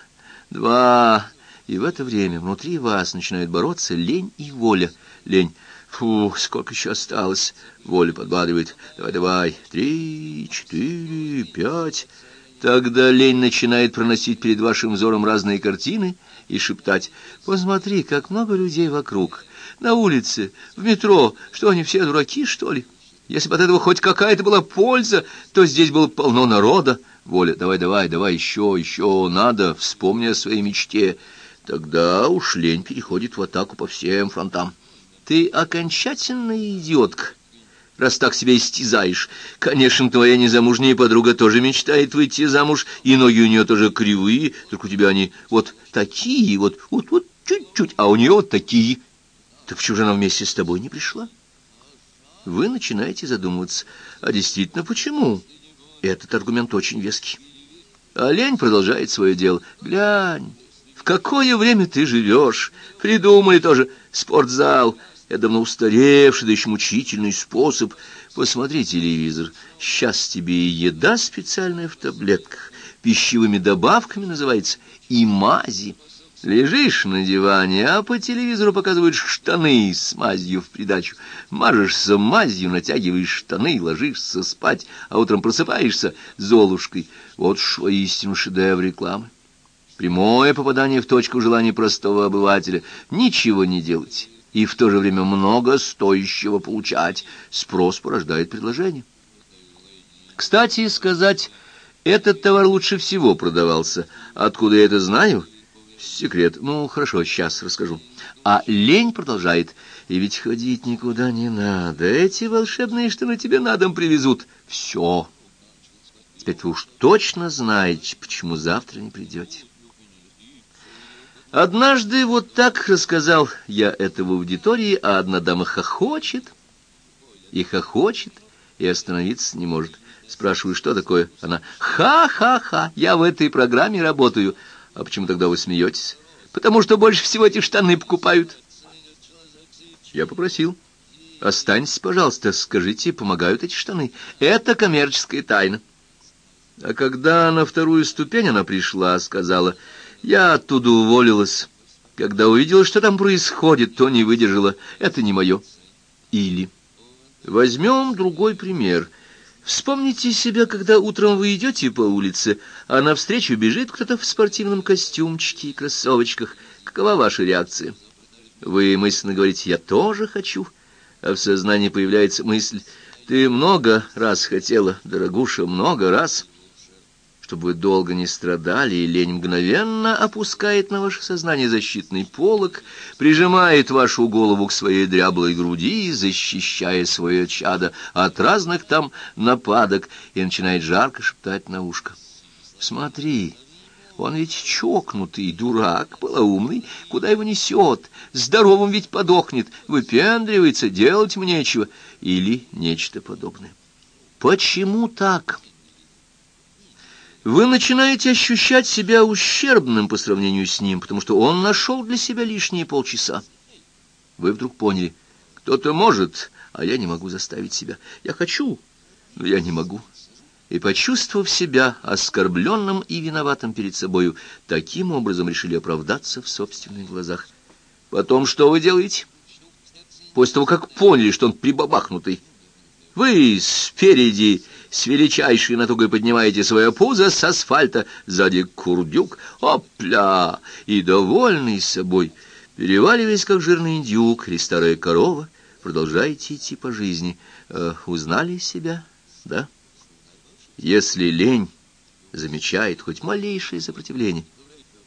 два. И в это время внутри вас начинают бороться лень и воля. Лень. Фу, сколько еще осталось? Воля подбадривает. Давай, давай. Три, четыре, пять. Тогда лень начинает проносить перед вашим взором разные картины и шептать. Посмотри, как много людей вокруг. На улице, в метро. Что, они все дураки, что ли? Если бы от этого хоть какая-то была польза, то здесь было полно народа. Воля, давай, давай, давай, еще, еще, надо, вспомни о своей мечте. Тогда уж лень переходит в атаку по всем фронтам. Ты окончательная идиотка, раз так себя истязаешь. Конечно, твоя незамужняя подруга тоже мечтает выйти замуж, и ноги у нее тоже кривые, только у тебя они вот такие, вот, вот, вот чуть-чуть, а у нее вот такие. Так почему же она вместе с тобой не пришла? Вы начинаете задумываться, а действительно почему? Этот аргумент очень веский. А лень продолжает свое дело. Глянь, какое время ты живешь? Придумали тоже спортзал, я давно устаревший, да еще мучительный способ. Посмотри телевизор. Сейчас тебе и еда специальная в таблетках, пищевыми добавками называется, и мази. Лежишь на диване, а по телевизору показывают штаны с мазью в придачу. Мажешься мазью, натягиваешь штаны, ложишься спать, а утром просыпаешься золушкой. Вот уж воистину шедевр рекламы. Прямое попадание в точку желаний простого обывателя. Ничего не делать и в то же время много стоящего получать. Спрос порождает предложение. Кстати сказать, этот товар лучше всего продавался. Откуда я это знаю? Секрет. Ну, хорошо, сейчас расскажу. А лень продолжает. И ведь ходить никуда не надо. Эти волшебные штаны тебе на дом привезут. Все. Теперь вы уж точно знаете, почему завтра не придете. Однажды вот так рассказал я это в аудитории, а одна дама хохочет, и хохочет, и остановиться не может. Спрашиваю, что такое? Она, ха-ха-ха, я в этой программе работаю. А почему тогда вы смеетесь? Потому что больше всего эти штаны покупают. Я попросил. Останьтесь, пожалуйста, скажите, помогают эти штаны. Это коммерческая тайна. А когда на вторую ступень она пришла, сказала... Я оттуда уволилась. Когда увидела, что там происходит, то не выдержала. Это не мое. Или... Возьмем другой пример. Вспомните себя, когда утром вы идете по улице, а навстречу бежит кто-то в спортивном костюмчике и кроссовочках. Какова ваша реакция? Вы мысленно говорите «я тоже хочу», а в сознании появляется мысль «ты много раз хотела, дорогуша, много раз». Чтобы вы долго не страдали, и лень мгновенно опускает на ваше сознание защитный полог, прижимает вашу голову к своей дряблой груди, защищая свое чадо от разных там нападок, и начинает жарко шептать на ушко. «Смотри, Он ведь чокнутый, дурак, полоумный. Куда его несет? Здоровым ведь подохнет. Выпендривается, делать мне нечего. Или нечто подобное. Почему так? Вы начинаете ощущать себя ущербным по сравнению с ним, потому что он нашел для себя лишние полчаса. Вы вдруг поняли, кто-то может, а я не могу заставить себя. Я хочу, но я не могу и, почувствовав себя оскорбленным и виноватым перед собою, таким образом решили оправдаться в собственных глазах. Потом что вы делаете? После того, как поняли, что он прибабахнутый, вы спереди с величайшей натугой поднимаете свое пузо с асфальта, сзади курдюк, опля, и, довольный собой, переваливаясь, как жирный индюк или старая корова, продолжаете идти по жизни. Э, узнали себя, да? Если лень замечает хоть малейшее сопротивление,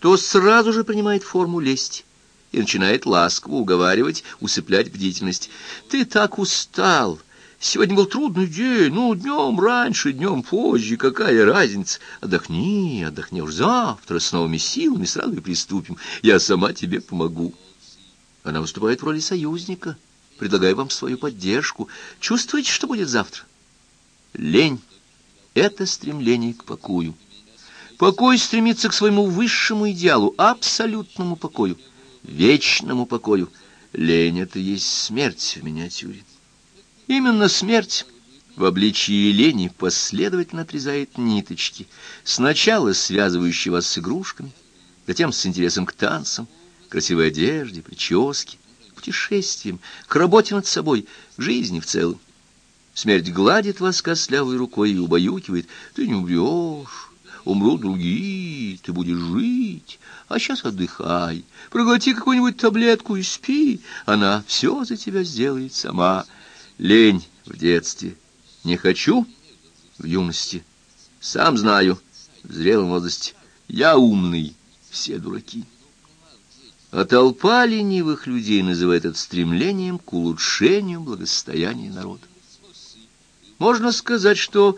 то сразу же принимает форму лести и начинает ласково уговаривать, усыплять бдительность. «Ты так устал! Сегодня был трудный день, ну, днем раньше, днем позже, какая разница? Отдохни, отдохни уж завтра, с новыми силами сразу и приступим. Я сама тебе помогу». Она выступает в роли союзника, предлагая вам свою поддержку. Чувствуете, что будет завтра? Лень это стремление к покою. Покой стремится к своему высшему идеалу, абсолютному покою, вечному покою. Лень — это есть смерть в миниатюре. Именно смерть в обличии лени последовательно отрезает ниточки, сначала связывающие вас с игрушками, затем с интересом к танцам, красивой одежде, прическе, путешествиям, к работе над собой, к жизни в целом. Смерть гладит вас костлявой рукой и убаюкивает. Ты не умрешь, умрут другие, ты будешь жить. А сейчас отдыхай, проглоти какую-нибудь таблетку и спи. Она все за тебя сделает сама. Лень в детстве. Не хочу в юности. Сам знаю, в зрелом возрасте. Я умный, все дураки. А толпа ленивых людей называет это стремлением к улучшению благосостояния народа. Можно сказать, что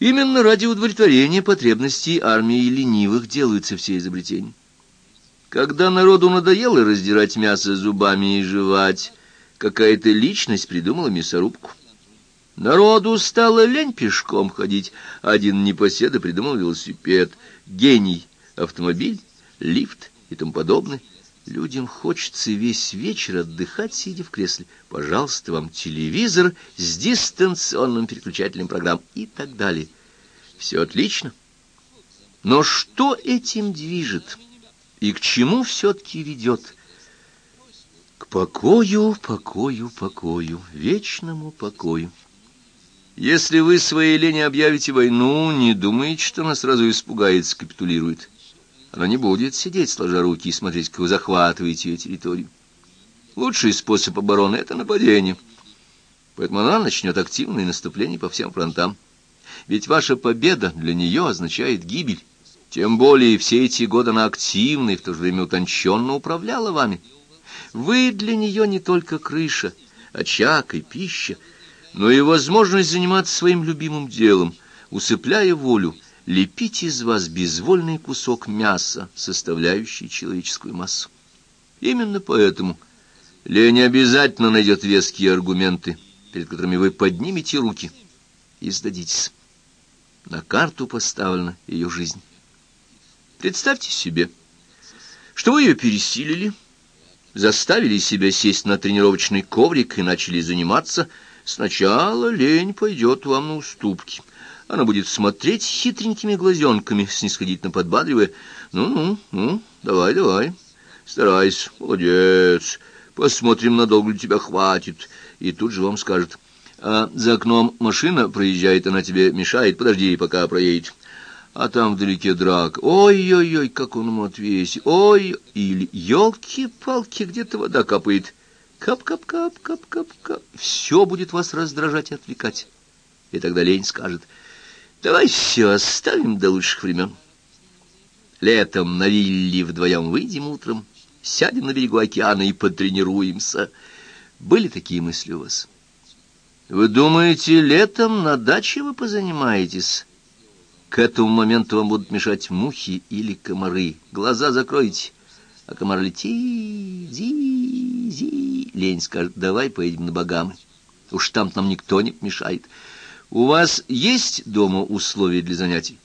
именно ради удовлетворения потребностей армии ленивых делаются все изобретения. Когда народу надоело раздирать мясо зубами и жевать, какая-то личность придумала мясорубку. Народу стало лень пешком ходить. Один непоседа придумал велосипед, гений, автомобиль, лифт и тому подобное. Людям хочется весь вечер отдыхать, сидя в кресле. Пожалуйста, вам телевизор с дистанционным переключателем программ и так далее. Все отлично. Но что этим движет? И к чему все-таки ведет? Покою, покою, покою, вечному покою. Если вы своей лени объявите войну, не думайте, что она сразу испугается, капитулирует. Она не будет сидеть, сложа руки, и смотреть, как вы захватываете ее территорию. Лучший способ обороны — это нападение. Поэтому она начнет активное наступление по всем фронтам. Ведь ваша победа для нее означает гибель. Тем более все эти годы она активно и в то же время утонченно управляла вами. Вы для нее не только крыша, очаг и пища, но и возможность заниматься своим любимым делом, усыпляя волю, лепить из вас безвольный кусок мяса, составляющий человеческую массу. Именно поэтому лень обязательно найдет веские аргументы, перед которыми вы поднимете руки и сдадитесь. На карту поставлена ее жизнь. Представьте себе, что вы ее пересилили, заставили себя сесть на тренировочный коврик и начали заниматься. Сначала лень пойдет вам на уступки — она будет смотреть хитренькими глазенками, снисходительно подбадривая. «Ну-ну, ну, давай, давай, старайся, молодец, посмотрим, надолго ли тебя хватит». И тут же вам скажет, «А за окном машина проезжает, она тебе мешает, подожди, пока проедет». А там вдалеке драк. Ой-ой-ой, как он ему отвесит. Ой, или елки-палки, где-то вода капает. Кап-кап-кап-кап-кап-кап. Все будет вас раздражать и отвлекать. И тогда лень скажет — Давай все оставим до лучших времен. Летом на вилле вдвоем выйдем утром, сядем на берегу океана и потренируемся. Были такие мысли у вас? Вы думаете, летом на даче вы позанимаетесь? К этому моменту вам будут мешать мухи или комары. Глаза закройте, а комар лети, зи, зи. Лень скажет, давай поедем на Багамы. Уж там нам никто не помешает. У вас есть дома условия для занятий?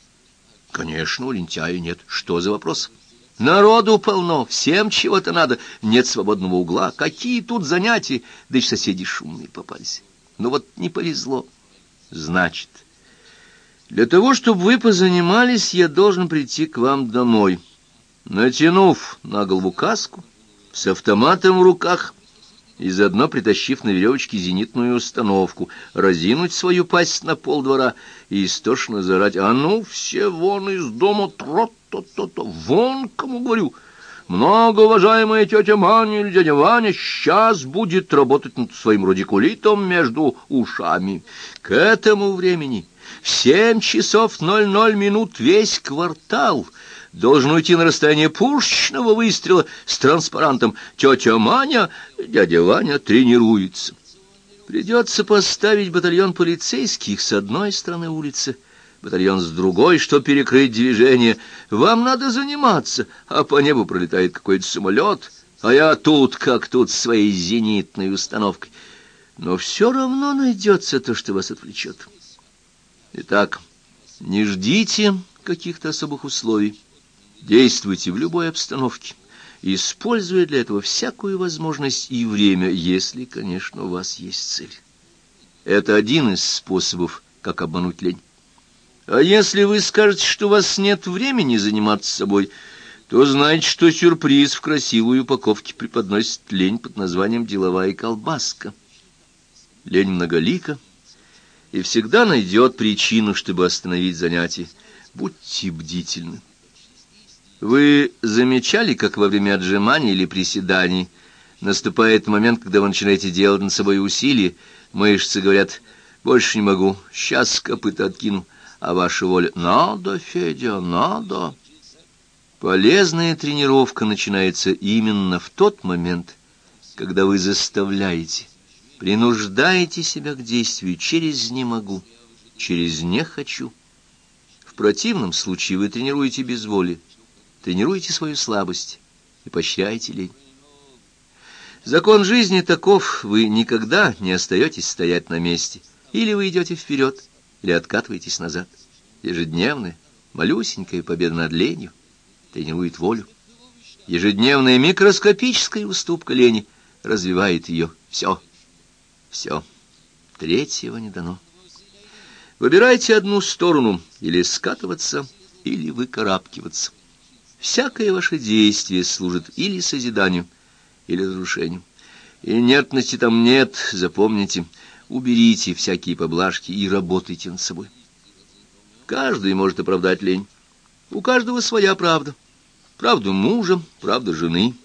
Конечно, у лентяя нет. Что за вопрос? Народу полно, всем чего-то надо. Нет свободного угла. Какие тут занятия? Да и соседи шумные попались. Ну вот не повезло. Значит, для того, чтобы вы позанимались, я должен прийти к вам домой. Натянув на голову каску, с автоматом в руках и заодно притащив на веревочке зенитную установку, разинуть свою пасть на полдвора и истошно зарать «А ну, все вон из дома, тро-то-то-то, вон, кому говорю!» Многоуважаемая тетя Маня или дядя Ваня сейчас будет работать над своим радикулитом между ушами. К этому времени в семь часов ноль ноль минут весь квартал — должен уйти на расстояние пушечного выстрела с транспарантом. Тетя Маня, дядя Ваня тренируется. Придется поставить батальон полицейских с одной стороны улицы, батальон с другой, чтобы перекрыть движение. Вам надо заниматься, а по небу пролетает какой-то самолет, а я тут, как тут, своей зенитной установкой. Но все равно найдется то, что вас отвлечет. Итак, не ждите каких-то особых условий. Действуйте в любой обстановке, используя для этого всякую возможность и время, если, конечно, у вас есть цель. Это один из способов, как обмануть лень. А если вы скажете, что у вас нет времени заниматься собой, то знайте, что сюрприз в красивой упаковке преподносит лень под названием «деловая колбаска». Лень многолика и всегда найдет причину, чтобы остановить занятие. Будьте бдительны. Вы замечали, как во время отжиманий или приседаний наступает момент, когда вы начинаете делать над собой усилия, мышцы говорят «больше не могу, сейчас копыта откину», а ваша воля «надо, Федя, надо». Полезная тренировка начинается именно в тот момент, когда вы заставляете, принуждаете себя к действию через «не могу», через «не хочу». В противном случае вы тренируете без воли, тренируйте свою слабость и поощряйте лень. Закон жизни таков, вы никогда не остаетесь стоять на месте. Или вы идете вперед, или откатываетесь назад. Ежедневная, малюсенькая победа над ленью тренирует волю. Ежедневная микроскопическая уступка лени развивает ее. Все, все. Третьего не дано. Выбирайте одну сторону, или скатываться, или выкарабкиваться. Всякое ваше действие служит или созиданию, или разрушению. Инертности там нет, запомните. Уберите всякие поблажки и работайте над собой. Каждый может оправдать лень. У каждого своя правда. Правда мужа, правда жены,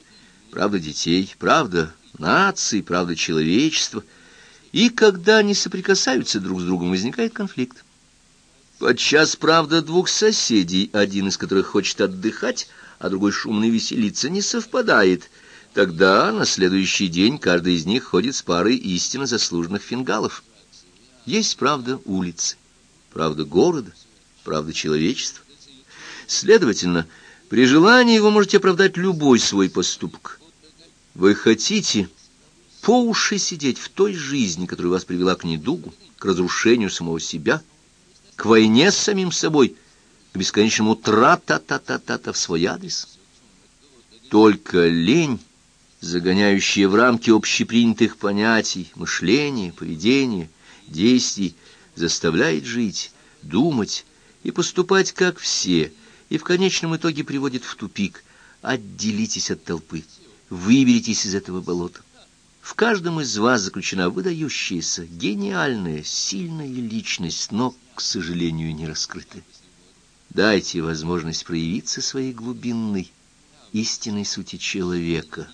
правда детей, правда нации, правда человечества. И когда они соприкасаются друг с другом, возникает конфликт. Подчас, правда, двух соседей, один из которых хочет отдыхать, а другой шумно веселиться, не совпадает. Тогда на следующий день каждый из них ходит с парой истинно заслуженных фингалов. Есть правда улицы, правда города, правда человечества. Следовательно, при желании вы можете оправдать любой свой поступок. Вы хотите по уши сидеть в той жизни, которая вас привела к недугу, к разрушению самого себя – к войне с самим собой, к бесконечному тра-та-та-та-та-та в свой адрес. Только лень, загоняющая в рамки общепринятых понятий, мышления, поведения, действий, заставляет жить, думать и поступать как все, и в конечном итоге приводит в тупик. Отделитесь от толпы, выберитесь из этого болота. В каждом из вас заключена выдающаяся, гениальная, сильная личность, но к сожалению, не раскрыты. Дайте возможность проявиться своей глубинной, истинной сути человека.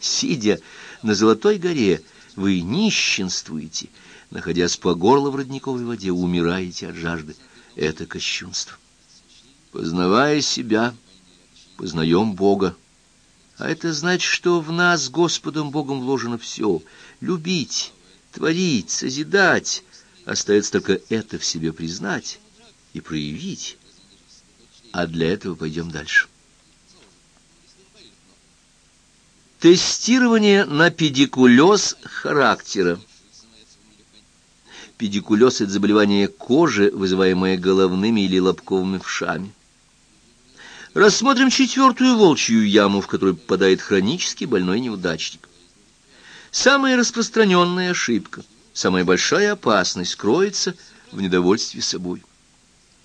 Сидя на Золотой горе, вы нищенствуете, находясь по горло в родниковой воде, умираете от жажды. Это кощунство. Познавая себя, познаем Бога. А это значит, что в нас Господом Богом вложено все — любить, творить, созидать, Остается только это в себе признать и проявить. А для этого пойдем дальше. Тестирование на педикулез характера. Педикулез – это заболевание кожи, вызываемое головными или лобковыми вшами. Рассмотрим четвертую волчью яму, в которую попадает хронически больной неудачник. Самая распространенная ошибка, самая большая опасность кроется в недовольстве собой.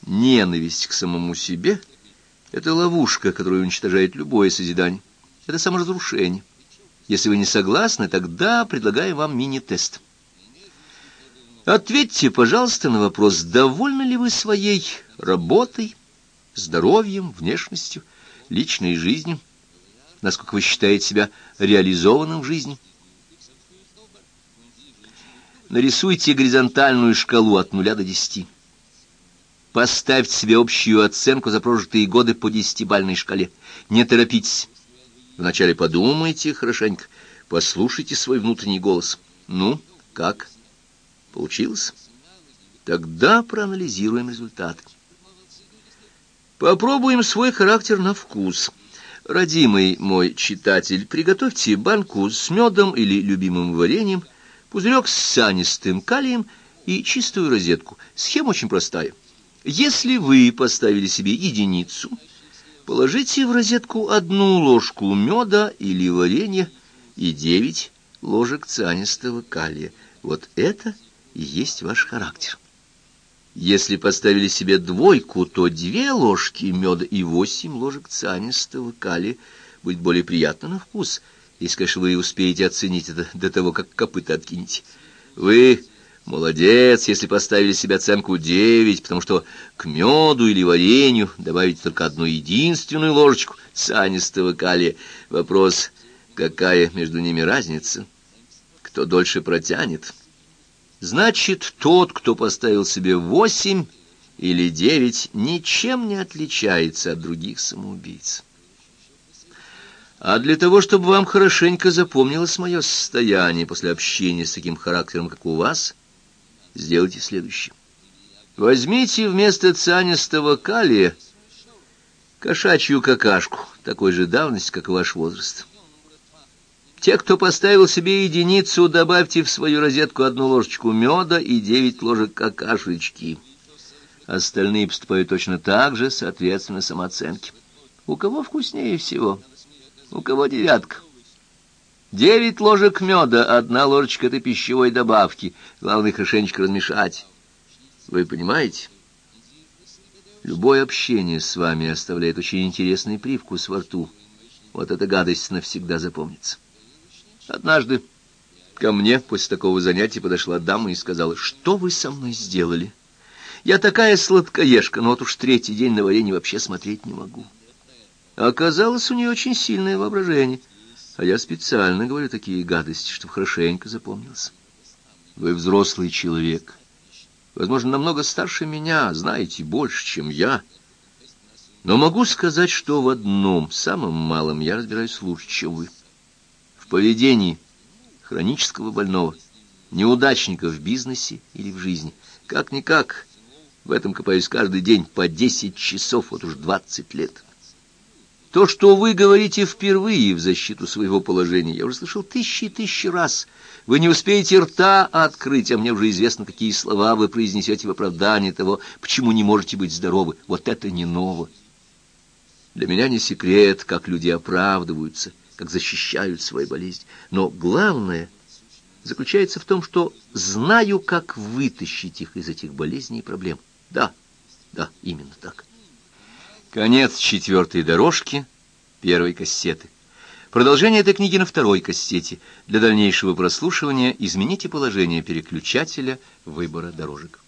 Ненависть к самому себе – это ловушка, которая уничтожает любое созидание. Это саморазрушение. Если вы не согласны, тогда предлагаю вам мини-тест. Ответьте, пожалуйста, на вопрос, довольны ли вы своей работой, здоровьем, внешностью, личной жизнью, насколько вы считаете себя реализованным в жизни. Нарисуйте горизонтальную шкалу от нуля до десяти. Поставьте себе общую оценку за прожитые годы по десятибальной шкале. Не торопитесь. Вначале подумайте хорошенько, послушайте свой внутренний голос. Ну, как? Получилось? Тогда проанализируем результаты. Попробуем свой характер на вкус. Родимый мой читатель, приготовьте банку с медом или любимым вареньем, пузырек с санистым калием и чистую розетку. Схема очень простая. Если вы поставили себе единицу, положите в розетку одну ложку меда или варенья и девять ложек цианистого калия. Вот это и есть ваш характер. Если поставили себе двойку, то две ложки меда и восемь ложек цианистого калия будет более приятно на вкус, если, конечно, вы успеете оценить это до того, как копыта откинете. Вы молодец, если поставили себе оценку девять, потому что к меду или варенью добавить только одну единственную ложечку цианистого калия. Вопрос, какая между ними разница? Кто дольше протянет? Значит, тот, кто поставил себе восемь или девять, ничем не отличается от других самоубийц. А для того, чтобы вам хорошенько запомнилось мое состояние после общения с таким характером, как у вас, сделайте следующее. Возьмите вместо цианистого калия кошачью какашку, такой же давности, как и ваш возраст. Те, кто поставил себе единицу, добавьте в свою розетку одну ложечку меда и девять ложек какашечки. Остальные поступают точно так же, соответственно, самооценке. У кого вкуснее всего? У кого девятка? Девять ложек меда, одна ложечка этой пищевой добавки. Главное, хорошенечко размешать. Вы понимаете? Любое общение с вами оставляет очень интересный привкус во рту. Вот эта гадость навсегда запомнится. Однажды ко мне после такого занятия подошла дама и сказала, «Что вы со мной сделали? Я такая сладкоежка, но вот уж третий день на варенье вообще смотреть не могу». Оказалось, у нее очень сильное воображение, а я специально говорю такие гадости, чтобы хорошенько запомнился. Вы взрослый человек, возможно, намного старше меня, знаете больше, чем я, но могу сказать, что в одном, самом малом, я разбираюсь лучше, чем вы поведении хронического больного, неудачника в бизнесе или в жизни. Как-никак, в этом копаюсь каждый день по десять часов, вот уж двадцать лет. То, что вы говорите впервые в защиту своего положения, я уже слышал тысячи и тысячи раз. Вы не успеете рта открыть, а мне уже известно, какие слова вы произнесете в оправдании того, почему не можете быть здоровы. Вот это не ново. Для меня не секрет, как люди оправдываются – как защищают свою болезнь. Но главное заключается в том, что знаю, как вытащить их из этих болезней и проблем. Да, да, именно так. Конец четвертой дорожки первой кассеты. Продолжение этой книги на второй кассете. Для дальнейшего прослушивания измените положение переключателя выбора дорожек.